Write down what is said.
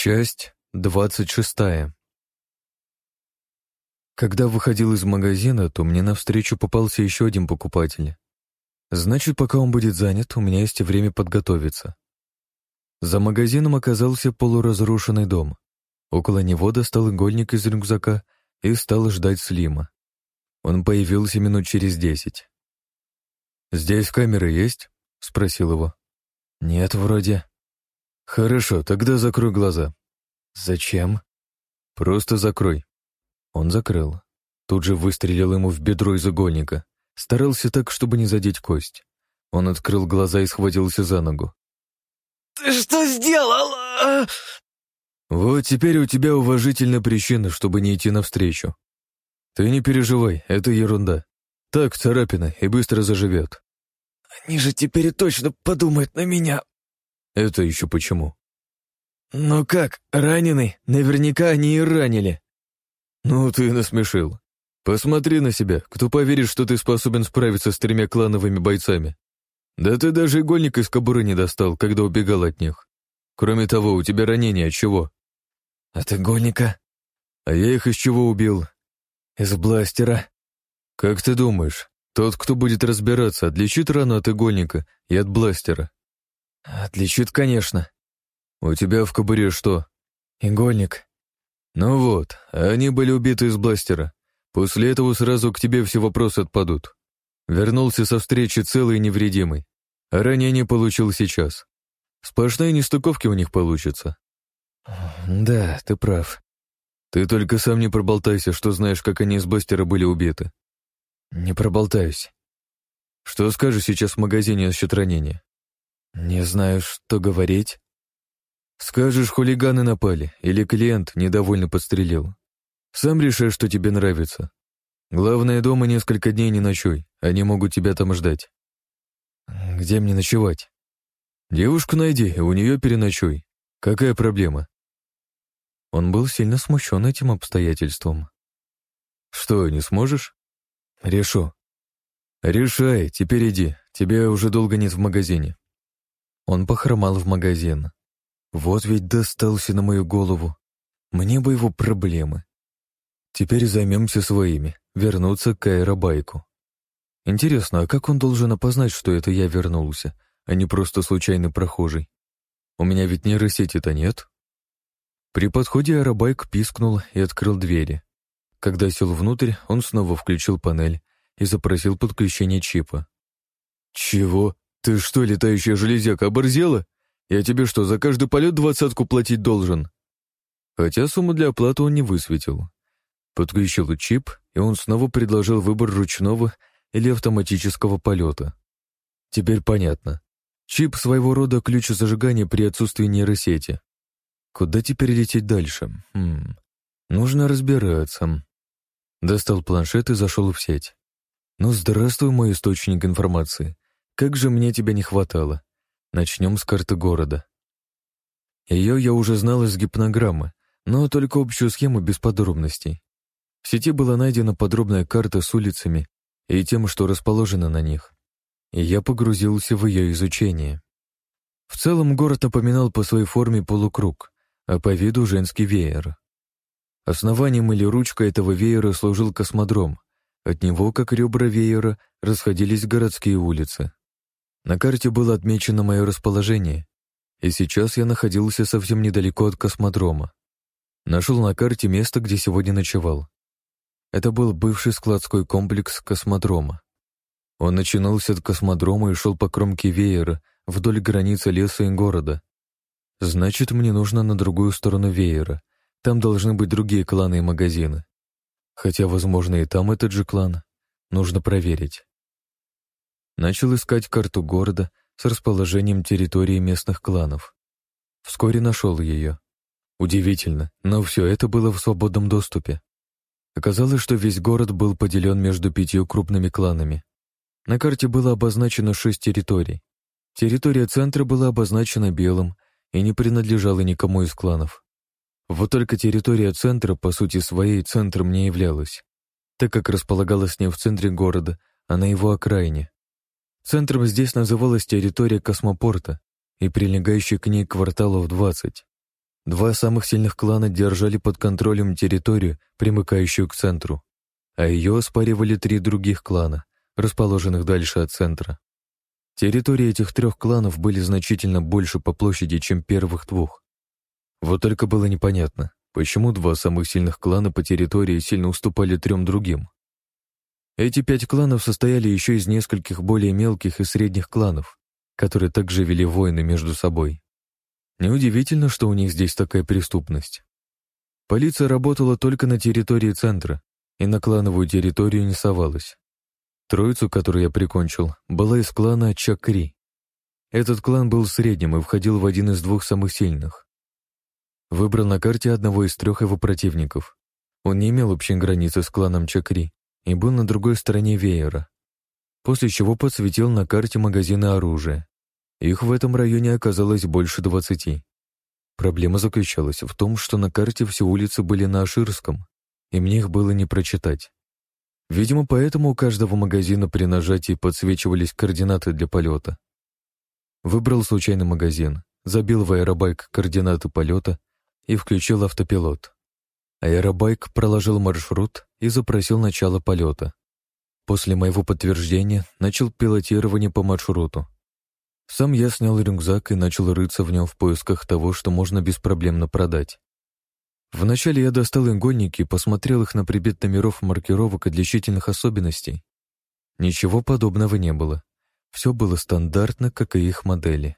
Часть двадцать шестая. Когда выходил из магазина, то мне навстречу попался еще один покупатель. Значит, пока он будет занят, у меня есть время подготовиться. За магазином оказался полуразрушенный дом. Около него достал игольник из рюкзака и стал ждать Слима. Он появился минут через десять. «Здесь камеры есть?» — спросил его. «Нет, вроде». «Хорошо, тогда закрой глаза». «Зачем?» «Просто закрой». Он закрыл. Тут же выстрелил ему в бедро из игольника. Старался так, чтобы не задеть кость. Он открыл глаза и схватился за ногу. «Ты что сделал?» «Вот теперь у тебя уважительная причина, чтобы не идти навстречу. Ты не переживай, это ерунда. Так, царапина, и быстро заживет». «Они же теперь точно подумают на меня», это еще почему? Ну как, раненый? Наверняка они и ранили. Ну ты насмешил. Посмотри на себя, кто поверит, что ты способен справиться с тремя клановыми бойцами. Да ты даже игольник из кобуры не достал, когда убегал от них. Кроме того, у тебя ранение от чего? От игольника. А я их из чего убил? Из бластера. Как ты думаешь, тот, кто будет разбираться, отличит рану от игольника и от бластера? «Отличит, конечно». «У тебя в кобуре что?» «Игольник». «Ну вот, они были убиты из бластера. После этого сразу к тебе все вопросы отпадут. Вернулся со встречи целый и невредимый. А ранее не получил сейчас. Сплошные нестыковки у них получится». «Да, ты прав». «Ты только сам не проболтайся, что знаешь, как они из бластера были убиты». «Не проболтаюсь». «Что скажешь сейчас в магазине насчет ранения?» «Не знаю, что говорить». «Скажешь, хулиганы напали, или клиент недовольно подстрелил. Сам решай, что тебе нравится. Главное, дома несколько дней не ночуй, они могут тебя там ждать». «Где мне ночевать?» «Девушку найди, у нее переночуй. Какая проблема?» Он был сильно смущен этим обстоятельством. «Что, не сможешь?» «Решу». «Решай, теперь иди, тебя уже долго нет в магазине. Он похромал в магазин. Вот ведь достался на мою голову. Мне бы его проблемы. Теперь займемся своими, вернуться к аэробайку. Интересно, а как он должен опознать, что это я вернулся, а не просто случайный прохожий? У меня ведь нейросети-то нет. При подходе аэробайк пискнул и открыл двери. Когда сел внутрь, он снова включил панель и запросил подключение чипа. «Чего? «Ты что, летающая железяка, оборзела? Я тебе что, за каждый полет двадцатку платить должен?» Хотя сумму для оплаты он не высветил. Подключил чип, и он снова предложил выбор ручного или автоматического полета. Теперь понятно. Чип своего рода ключ зажигания при отсутствии нейросети. Куда теперь лететь дальше? Хм. Нужно разбираться. Достал планшет и зашел в сеть. Ну, здравствуй, мой источник информации. Как же мне тебя не хватало. Начнем с карты города. Ее я уже знал из гипнограммы, но только общую схему без подробностей. В сети была найдена подробная карта с улицами и тем, что расположено на них. И я погрузился в ее изучение. В целом город напоминал по своей форме полукруг, а по виду женский веер. Основанием или ручкой этого веера служил космодром. От него, как ребра веера, расходились городские улицы. На карте было отмечено мое расположение, и сейчас я находился совсем недалеко от космодрома. Нашел на карте место, где сегодня ночевал. Это был бывший складской комплекс космодрома. Он начинался от космодрома и шел по кромке веера вдоль границы леса и города. Значит, мне нужно на другую сторону веера. Там должны быть другие кланы и магазины. Хотя, возможно, и там этот же клан. Нужно проверить. Начал искать карту города с расположением территории местных кланов. Вскоре нашел ее. Удивительно, но все это было в свободном доступе. Оказалось, что весь город был поделен между пятью крупными кланами. На карте было обозначено шесть территорий. Территория центра была обозначена белым и не принадлежала никому из кланов. Вот только территория центра, по сути своей, центром не являлась, так как располагалась не в центре города, а на его окраине. Центром здесь называлась территория космопорта и прилегающий к ней кварталов 20. Два самых сильных клана держали под контролем территорию, примыкающую к центру, а ее оспаривали три других клана, расположенных дальше от центра. Территории этих трех кланов были значительно больше по площади, чем первых двух. Вот только было непонятно, почему два самых сильных клана по территории сильно уступали трем другим. Эти пять кланов состояли еще из нескольких более мелких и средних кланов, которые также вели войны между собой. Неудивительно, что у них здесь такая преступность. Полиция работала только на территории центра и на клановую территорию не совалась. Троицу, которую я прикончил, была из клана Чакри. Этот клан был средним и входил в один из двух самых сильных. Выбрал на карте одного из трех его противников. Он не имел общей границы с кланом Чакри и был на другой стороне веера. После чего подсветил на карте магазины оружия. Их в этом районе оказалось больше двадцати. Проблема заключалась в том, что на карте все улицы были на Аширском, и мне их было не прочитать. Видимо, поэтому у каждого магазина при нажатии подсвечивались координаты для полета. Выбрал случайный магазин, забил в аэробайк координаты полета и включил автопилот. Аэробайк проложил маршрут и запросил начало полета. После моего подтверждения начал пилотирование по маршруту. Сам я снял рюкзак и начал рыться в нем в поисках того, что можно беспроблемно продать. Вначале я достал игольники и посмотрел их на прибит номеров маркировок и отличительных особенностей. Ничего подобного не было. Все было стандартно, как и их модели.